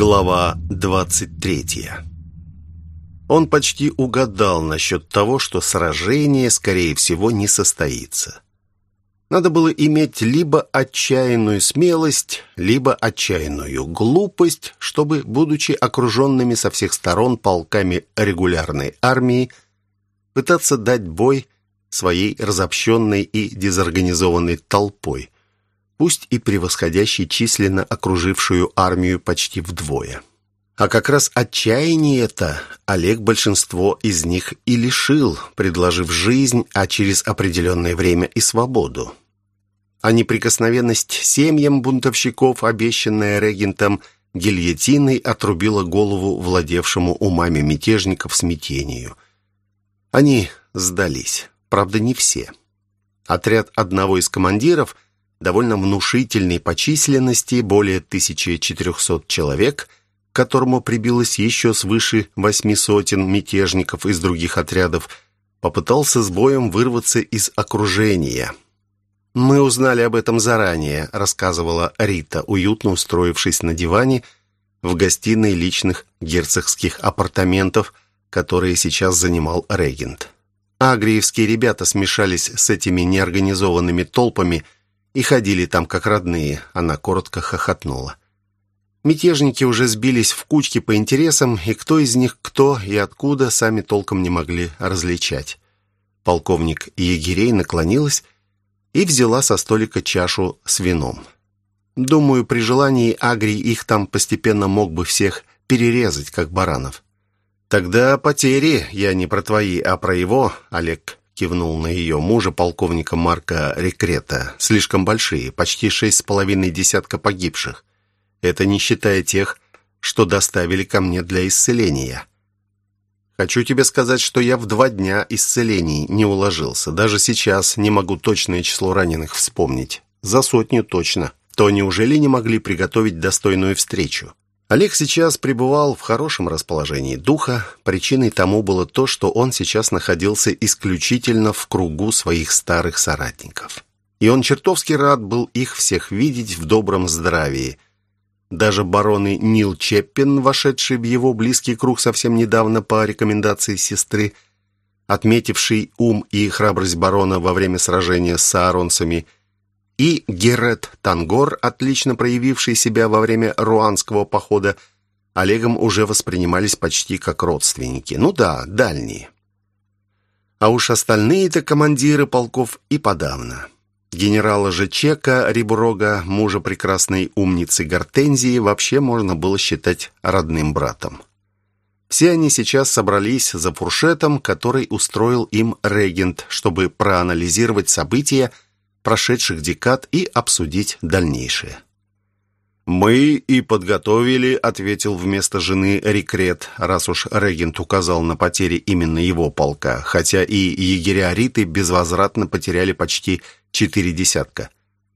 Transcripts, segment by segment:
Глава 23 Он почти угадал насчет того, что сражение, скорее всего, не состоится. Надо было иметь либо отчаянную смелость, либо отчаянную глупость, чтобы, будучи окруженными со всех сторон полками регулярной армии, пытаться дать бой своей разобщенной и дезорганизованной толпой, пусть и превосходящей численно окружившую армию почти вдвое. А как раз отчаяние это Олег большинство из них и лишил, предложив жизнь, а через определенное время и свободу. А неприкосновенность семьям бунтовщиков, обещанная регентом, гильотиной отрубила голову владевшему умами мятежников смятению. Они сдались, правда не все. Отряд одного из командиров, довольно внушительный по численности, более 1400 человек – которому прибилось еще свыше восьми сотен мятежников из других отрядов, попытался с боем вырваться из окружения. «Мы узнали об этом заранее», — рассказывала Рита, уютно устроившись на диване в гостиной личных герцогских апартаментов, которые сейчас занимал регент. Агриевские ребята смешались с этими неорганизованными толпами и ходили там как родные. Она коротко хохотнула. Мятежники уже сбились в кучки по интересам, и кто из них кто и откуда, сами толком не могли различать. Полковник егерей наклонилась и взяла со столика чашу с вином. Думаю, при желании Агрий их там постепенно мог бы всех перерезать, как баранов. «Тогда потери, я не про твои, а про его», — Олег кивнул на ее мужа, полковника Марка Рекрета. «Слишком большие, почти шесть с половиной десятка погибших. Это не считая тех, что доставили ко мне для исцеления. Хочу тебе сказать, что я в два дня исцелений не уложился. Даже сейчас не могу точное число раненых вспомнить. За сотню точно. То неужели не могли приготовить достойную встречу? Олег сейчас пребывал в хорошем расположении духа. Причиной тому было то, что он сейчас находился исключительно в кругу своих старых соратников. И он чертовски рад был их всех видеть в добром здравии – даже бароны Нил Чеппин, вошедший в его близкий круг совсем недавно по рекомендации сестры, отметивший ум и храбрость барона во время сражения с ааронцами, и Герет Тангор, отлично проявивший себя во время руанского похода, Олегом уже воспринимались почти как родственники. Ну да, дальние. А уж остальные-то командиры полков и подавно. Генерала же Чека Риброга, мужа прекрасной умницы Гортензии, вообще можно было считать родным братом. Все они сейчас собрались за фуршетом, который устроил им регент, чтобы проанализировать события прошедших декад и обсудить дальнейшее. «Мы и подготовили», — ответил вместо жены Рекрет, раз уж регент указал на потери именно его полка, хотя и егеря Риты безвозвратно потеряли почти четыре десятка.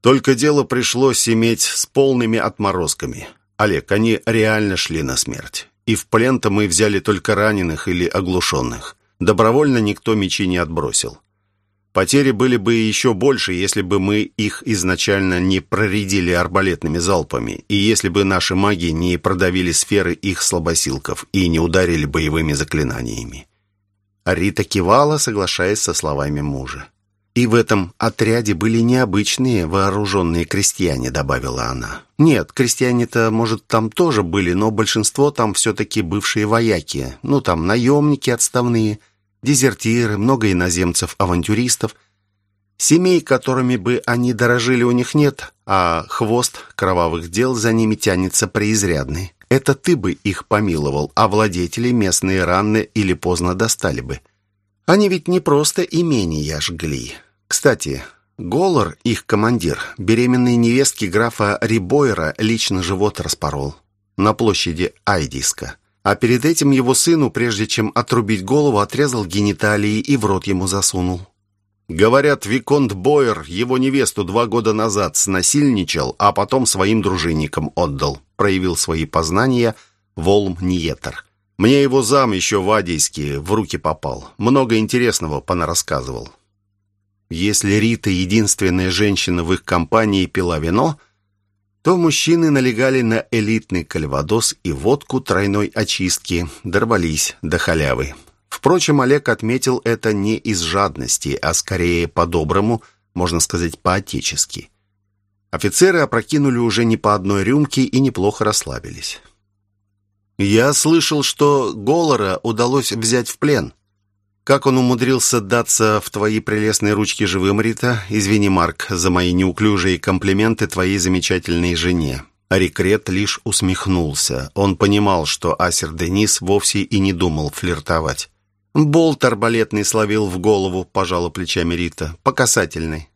Только дело пришлось иметь с полными отморозками. Олег, они реально шли на смерть. И в плен-то мы взяли только раненых или оглушенных. Добровольно никто мечи не отбросил. Потери были бы еще больше, если бы мы их изначально не проредили арбалетными залпами, и если бы наши маги не продавили сферы их слабосилков и не ударили боевыми заклинаниями. Рита кивала, соглашаясь со словами мужа. «И в этом отряде были необычные вооруженные крестьяне», — добавила она. «Нет, крестьяне-то, может, там тоже были, но большинство там все-таки бывшие вояки. Ну, там наемники отставные, дезертиры, много иноземцев-авантюристов. Семей, которыми бы они дорожили, у них нет, а хвост кровавых дел за ними тянется преизрядный. Это ты бы их помиловал, а владетели местные рано или поздно достали бы». Они ведь не просто имения жгли. Кстати, Голор, их командир, беременной невестки графа Рибойра лично живот распорол. На площади Айдиска. А перед этим его сыну, прежде чем отрубить голову, отрезал гениталии и в рот ему засунул. Говорят, Виконт Бойер его невесту два года назад снасильничал, а потом своим дружинникам отдал. Проявил свои познания Волм Ниетер. Мне его зам еще в Адейске в руки попал. Много интересного понарассказывал. Если Рита единственная женщина в их компании пила вино, то мужчины налегали на элитный кальвадос и водку тройной очистки, дорвались до халявы. Впрочем, Олег отметил это не из жадности, а скорее по-доброму, можно сказать, по-отечески. Офицеры опрокинули уже не по одной рюмке и неплохо расслабились. «Я слышал, что Голора удалось взять в плен. Как он умудрился даться в твои прелестные ручки живым, Рита? Извини, Марк, за мои неуклюжие комплименты твоей замечательной жене». Рикрет лишь усмехнулся. Он понимал, что Асер Денис вовсе и не думал флиртовать. «Болт арбалетный словил в голову», — пожала плечами Рита. «По касательной».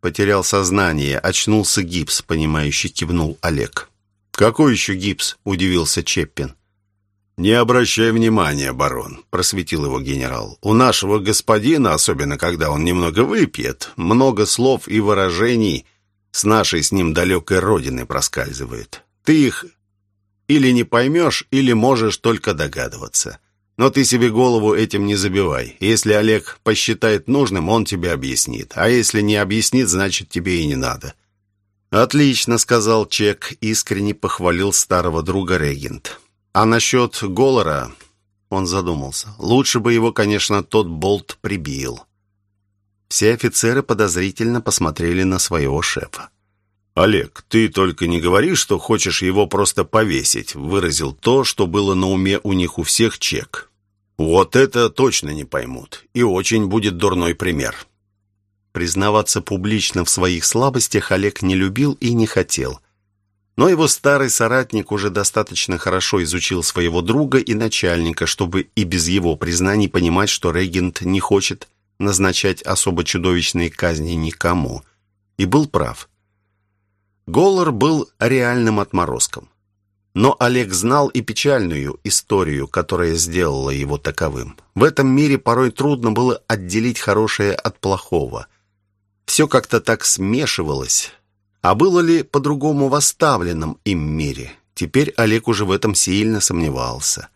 Потерял сознание, очнулся гипс, понимающий кивнул Олег. «Какой еще гипс?» — удивился Чеппин. «Не обращай внимания, барон», — просветил его генерал. «У нашего господина, особенно когда он немного выпьет, много слов и выражений с нашей с ним далекой родины проскальзывает. Ты их или не поймешь, или можешь только догадываться. Но ты себе голову этим не забивай. Если Олег посчитает нужным, он тебе объяснит. А если не объяснит, значит, тебе и не надо». «Отлично», — сказал Чек, искренне похвалил старого друга регент. А насчет Голора, он задумался. Лучше бы его, конечно, тот болт прибил. Все офицеры подозрительно посмотрели на своего шефа. «Олег, ты только не говори, что хочешь его просто повесить», выразил то, что было на уме у них у всех чек. «Вот это точно не поймут, и очень будет дурной пример». Признаваться публично в своих слабостях Олег не любил и не хотел. Но его старый соратник уже достаточно хорошо изучил своего друга и начальника, чтобы и без его признаний понимать, что регент не хочет назначать особо чудовищные казни никому. И был прав. Голлар был реальным отморозком. Но Олег знал и печальную историю, которая сделала его таковым. В этом мире порой трудно было отделить хорошее от плохого. Все как-то так смешивалось, а было ли по-другому в оставленном им мире? Теперь Олег уже в этом сильно сомневался.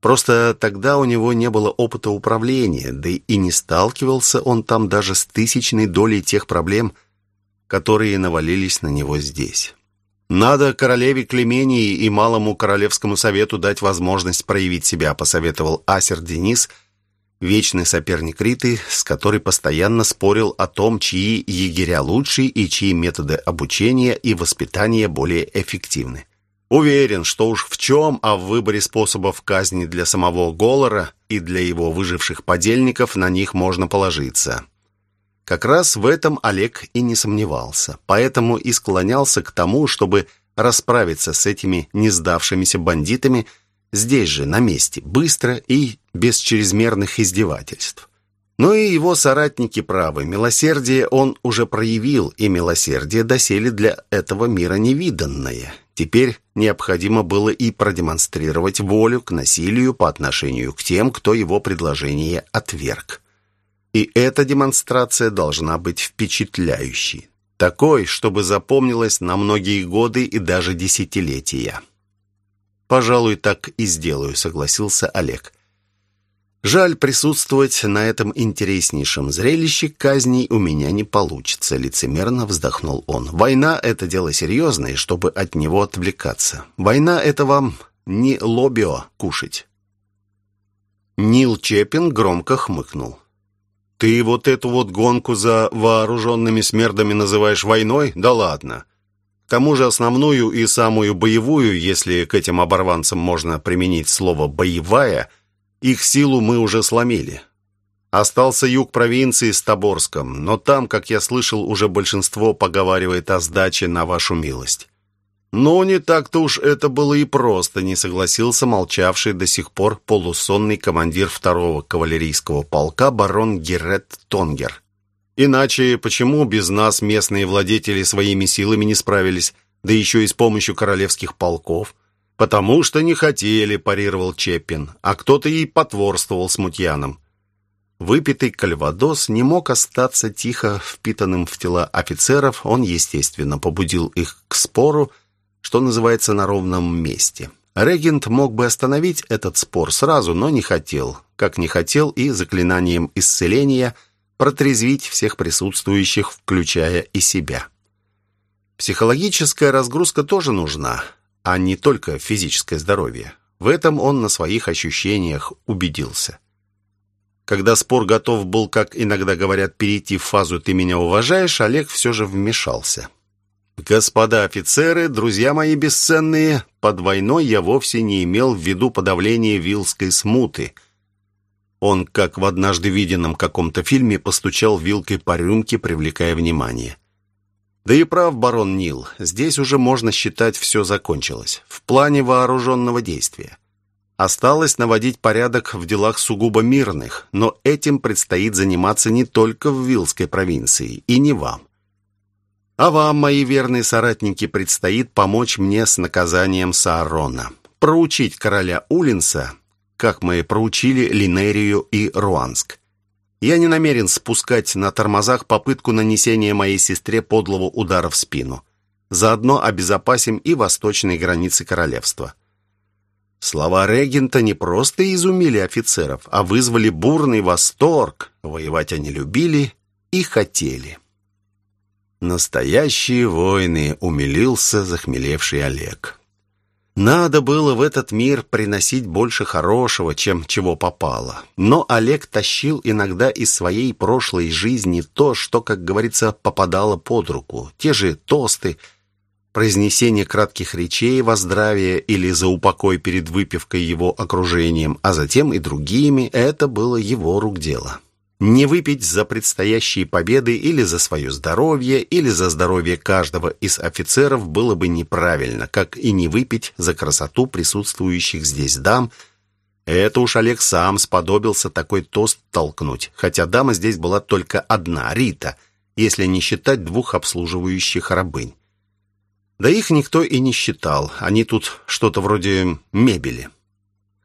Просто тогда у него не было опыта управления, да и не сталкивался он там даже с тысячной долей тех проблем, которые навалились на него здесь. «Надо королеве Клемении и малому королевскому совету дать возможность проявить себя», посоветовал Асер Денис – вечный соперник Риты, с которой постоянно спорил о том, чьи егеря лучшие и чьи методы обучения и воспитания более эффективны. Уверен, что уж в чем, а в выборе способов казни для самого Голора и для его выживших подельников на них можно положиться. Как раз в этом Олег и не сомневался, поэтому и склонялся к тому, чтобы расправиться с этими не сдавшимися бандитами – Здесь же, на месте, быстро и без чрезмерных издевательств. Но и его соратники правы. Милосердие он уже проявил, и милосердие доселе для этого мира невиданное. Теперь необходимо было и продемонстрировать волю к насилию по отношению к тем, кто его предложение отверг. И эта демонстрация должна быть впечатляющей. Такой, чтобы запомнилась на многие годы и даже десятилетия. «Пожалуй, так и сделаю», — согласился Олег. «Жаль, присутствовать на этом интереснейшем зрелище казней у меня не получится», — лицемерно вздохнул он. «Война — это дело серьезное, чтобы от него отвлекаться. Война — это вам не лобио кушать». Нил Чепин громко хмыкнул. «Ты вот эту вот гонку за вооруженными смердами называешь войной? Да ладно!» Тому же основную и самую боевую, если к этим оборванцам можно применить слово «боевая», их силу мы уже сломили. Остался юг провинции с Тоборском, но там, как я слышал, уже большинство поговаривает о сдаче на вашу милость. Но не так-то уж это было и просто, не согласился молчавший до сих пор полусонный командир второго кавалерийского полка барон Герет Тонгер. Иначе почему без нас местные владетели своими силами не справились, да еще и с помощью королевских полков? Потому что не хотели, парировал Чеппин, а кто-то и потворствовал смутьянам. Выпитый кальвадос не мог остаться тихо впитанным в тела офицеров, он, естественно, побудил их к спору, что называется, на ровном месте. Регент мог бы остановить этот спор сразу, но не хотел, как не хотел и заклинанием исцеления – протрезвить всех присутствующих, включая и себя. Психологическая разгрузка тоже нужна, а не только физическое здоровье. В этом он на своих ощущениях убедился. Когда спор готов был, как иногда говорят, перейти в фазу «ты меня уважаешь», Олег все же вмешался. «Господа офицеры, друзья мои бесценные, под войной я вовсе не имел в виду подавление вилской смуты». Он, как в однажды виденном каком-то фильме, постучал вилкой по рюмке, привлекая внимание. Да и прав барон Нил, здесь уже можно считать все закончилось. В плане вооруженного действия. Осталось наводить порядок в делах сугубо мирных, но этим предстоит заниматься не только в Вилской провинции, и не вам. А вам, мои верные соратники, предстоит помочь мне с наказанием Саарона. Проучить короля Улинса, как мы проучили Линерию и Руанск. Я не намерен спускать на тормозах попытку нанесения моей сестре подлого удара в спину. Заодно обезопасим и восточные границы королевства. Слова регента не просто изумили офицеров, а вызвали бурный восторг. Воевать они любили и хотели. Настоящие войны, умилился захмелевший Олег. Надо было в этот мир приносить больше хорошего, чем чего попало. Но Олег тащил иногда из своей прошлой жизни то, что, как говорится, попадало под руку. Те же тосты, произнесение кратких речей во здравие или за упокой перед выпивкой его окружением, а затем и другими, это было его рук дело. Не выпить за предстоящие победы или за свое здоровье, или за здоровье каждого из офицеров было бы неправильно, как и не выпить за красоту присутствующих здесь дам. Это уж Олег сам сподобился такой тост толкнуть, хотя дама здесь была только одна, Рита, если не считать двух обслуживающих рабынь. Да их никто и не считал. Они тут что-то вроде мебели.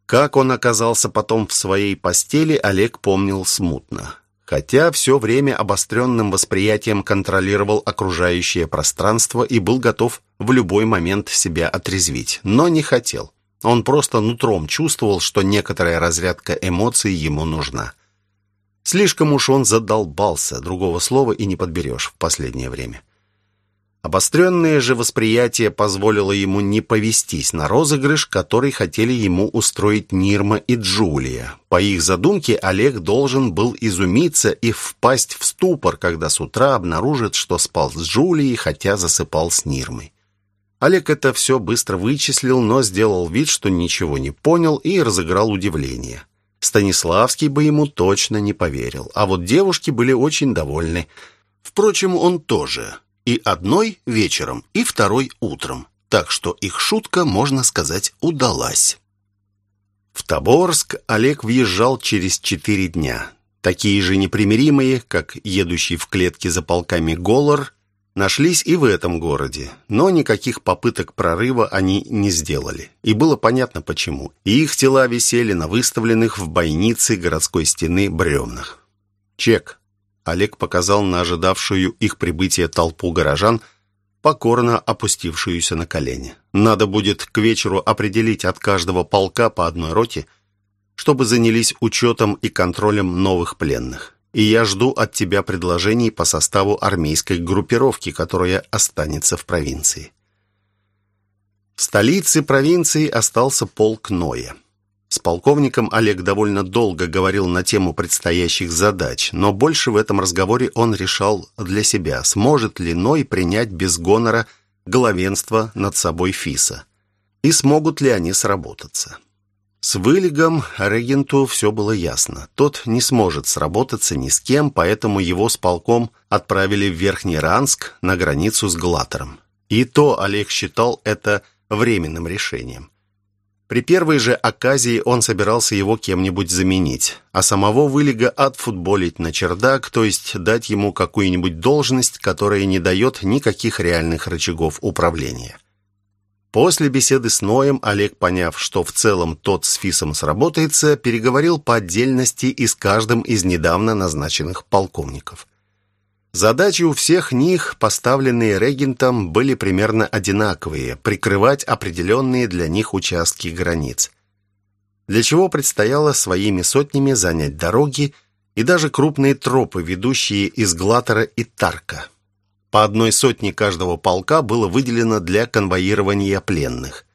Как он оказался потом в своей постели, Олег помнил смутно. Хотя все время обостренным восприятием контролировал окружающее пространство и был готов в любой момент себя отрезвить, но не хотел. Он просто нутром чувствовал, что некоторая разрядка эмоций ему нужна. Слишком уж он задолбался, другого слова и не подберешь в последнее время. Обостренное же восприятие позволило ему не повестись на розыгрыш, который хотели ему устроить Нирма и Джулия. По их задумке Олег должен был изумиться и впасть в ступор, когда с утра обнаружит, что спал с Джулией, хотя засыпал с Нирмой. Олег это все быстро вычислил, но сделал вид, что ничего не понял и разыграл удивление. Станиславский бы ему точно не поверил, а вот девушки были очень довольны. Впрочем, он тоже и одной вечером, и второй утром, так что их шутка, можно сказать, удалась. В Тоборск Олег въезжал через четыре дня. Такие же непримиримые, как едущий в клетке за полками Голлар, нашлись и в этом городе, но никаких попыток прорыва они не сделали. И было понятно почему. Их тела висели на выставленных в бойнице городской стены бревнах. Чек Олег показал на ожидавшую их прибытие толпу горожан, покорно опустившуюся на колени. Надо будет к вечеру определить от каждого полка по одной роте, чтобы занялись учетом и контролем новых пленных. И я жду от тебя предложений по составу армейской группировки, которая останется в провинции. В столице провинции остался полк Ноя. С полковником Олег довольно долго говорил на тему предстоящих задач, но больше в этом разговоре он решал для себя, сможет ли Ной принять без гонора главенство над собой Фиса, и смогут ли они сработаться. С Вылегом регенту все было ясно. Тот не сможет сработаться ни с кем, поэтому его с полком отправили в Верхний Ранск на границу с Глатором. И то Олег считал это временным решением. При первой же оказии он собирался его кем-нибудь заменить, а самого Вылега отфутболить на чердак, то есть дать ему какую-нибудь должность, которая не дает никаких реальных рычагов управления. После беседы с Ноем Олег, поняв, что в целом тот с Фисом сработается, переговорил по отдельности и с каждым из недавно назначенных полковников. Задачи у всех них, поставленные регентом, были примерно одинаковые – прикрывать определенные для них участки границ. Для чего предстояло своими сотнями занять дороги и даже крупные тропы, ведущие из Глатора и Тарка. По одной сотне каждого полка было выделено для конвоирования пленных.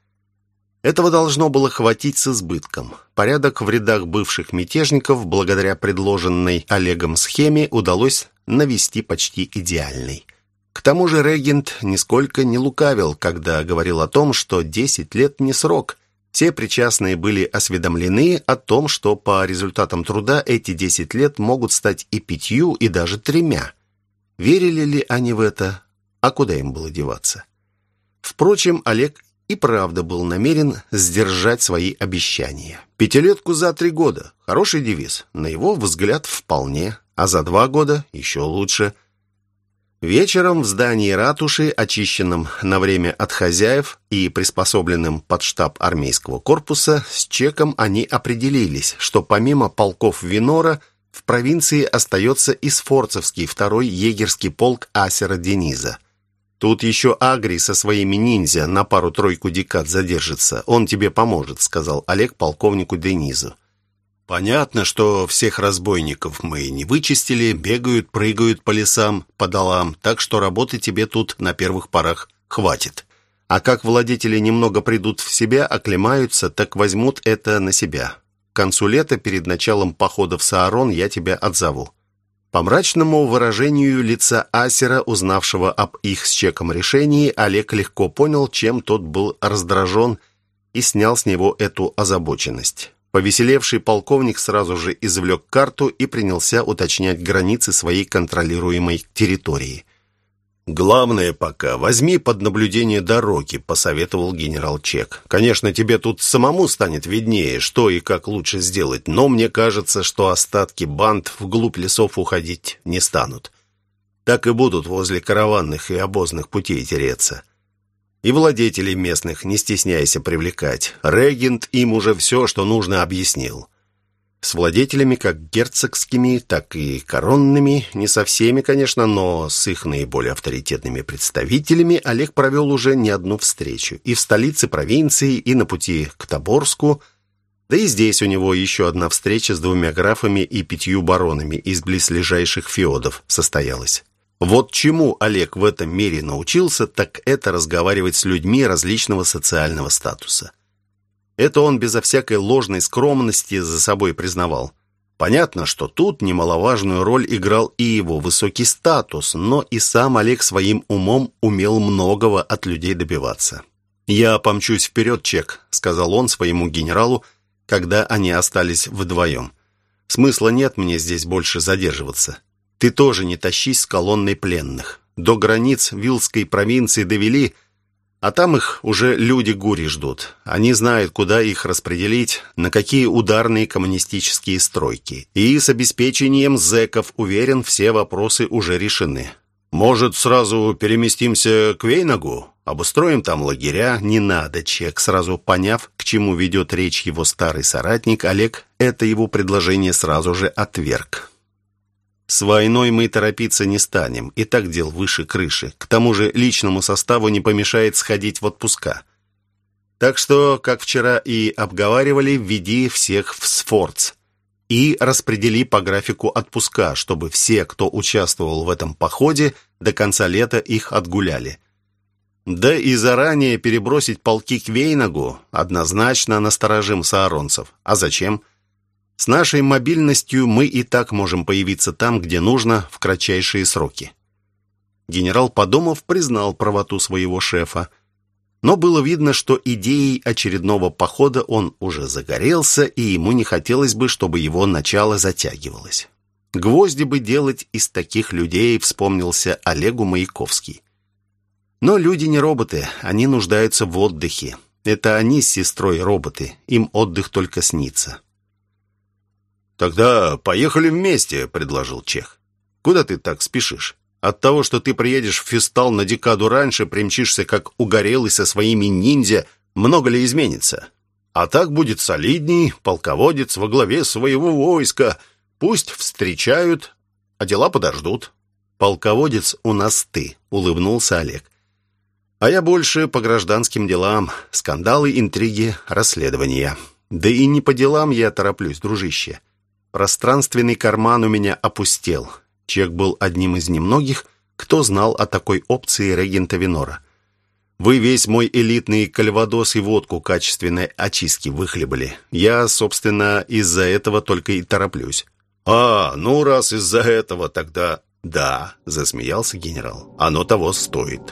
Этого должно было хватить с избытком. Порядок в рядах бывших мятежников, благодаря предложенной Олегом схеме, удалось навести почти идеальный. К тому же регент нисколько не лукавил, когда говорил о том, что 10 лет не срок. Все причастные были осведомлены о том, что по результатам труда эти 10 лет могут стать и пятью, и даже тремя. Верили ли они в это? А куда им было деваться? Впрочем, Олег и правда был намерен сдержать свои обещания. Пятилетку за три года. Хороший девиз. На его взгляд, вполне. А за два года еще лучше – Вечером в здании ратуши, очищенном на время от хозяев и приспособленном под штаб армейского корпуса, с чеком они определились, что помимо полков Винора в провинции остается и Сфорцевский второй егерский полк Асера Дениза. Тут еще Агри со своими ниндзя на пару-тройку декад задержится. Он тебе поможет», — сказал Олег полковнику Денизу. Понятно, что всех разбойников мы не вычистили, бегают, прыгают по лесам, по долам, так что работы тебе тут на первых порах хватит. А как владетели немного придут в себя, оклемаются, так возьмут это на себя. К концу лета, перед началом похода в Саарон, я тебя отзову». По мрачному выражению лица Асера, узнавшего об их с чеком решении, Олег легко понял, чем тот был раздражен, и снял с него эту озабоченность. Повеселевший полковник сразу же извлек карту и принялся уточнять границы своей контролируемой территории. «Главное пока, возьми под наблюдение дороги», — посоветовал генерал Чек. «Конечно, тебе тут самому станет виднее, что и как лучше сделать, но мне кажется, что остатки банд вглубь лесов уходить не станут. Так и будут возле караванных и обозных путей тереться». И владетелей местных не стесняйся привлекать. Регент им уже все, что нужно, объяснил. С владетелями как герцогскими, так и коронными, не со всеми, конечно, но с их наиболее авторитетными представителями Олег провел уже не одну встречу. И в столице провинции, и на пути к Тоборску, да и здесь у него еще одна встреча с двумя графами и пятью баронами из близлежащих феодов состоялась. Вот чему Олег в этом мире научился, так это разговаривать с людьми различного социального статуса. Это он безо всякой ложной скромности за собой признавал. Понятно, что тут немаловажную роль играл и его высокий статус, но и сам Олег своим умом умел многого от людей добиваться. «Я помчусь вперед, Чек», — сказал он своему генералу, когда они остались вдвоем. «Смысла нет мне здесь больше задерживаться. Ты тоже не тащись с колонной пленных. До границ Вилской провинции довели, а там их уже люди гури ждут. Они знают, куда их распределить, на какие ударные коммунистические стройки. И с обеспечением зэков, уверен, все вопросы уже решены. Может, сразу переместимся к Вейнагу? Обустроим там лагеря? Не надо, Чек. Сразу поняв, к чему ведет речь его старый соратник, Олег это его предложение сразу же отверг. С войной мы торопиться не станем, и так дел выше крыши. К тому же личному составу не помешает сходить в отпуска. Так что, как вчера и обговаривали, введи всех в Сфорц и распредели по графику отпуска, чтобы все, кто участвовал в этом походе, до конца лета их отгуляли. Да и заранее перебросить полки к Вейнагу однозначно насторожим сааронцев. А зачем? – с нашей мобильностью мы и так можем появиться там, где нужно, в кратчайшие сроки. Генерал Подомов признал правоту своего шефа, но было видно, что идеей очередного похода он уже загорелся, и ему не хотелось бы, чтобы его начало затягивалось. Гвозди бы делать из таких людей, вспомнился Олегу Маяковский. Но люди не роботы, они нуждаются в отдыхе. Это они с сестрой роботы, им отдых только снится. «Тогда поехали вместе», — предложил Чех. «Куда ты так спешишь? От того, что ты приедешь в Фистал на декаду раньше, примчишься как угорелый со своими ниндзя, много ли изменится? А так будет солидней, полководец во главе своего войска. Пусть встречают, а дела подождут». «Полководец у нас ты», — улыбнулся Олег. «А я больше по гражданским делам, скандалы, интриги, расследования. Да и не по делам я тороплюсь, дружище». Пространственный карман у меня опустел. Чек был одним из немногих, Кто знал о такой опции регента Винора? Вы весь мой элитный кальвадос и водку качественной очистки выхлебали. Я, собственно, из-за этого только и тороплюсь». «А, ну раз из-за этого, тогда...» «Да», — засмеялся генерал, — «оно того стоит».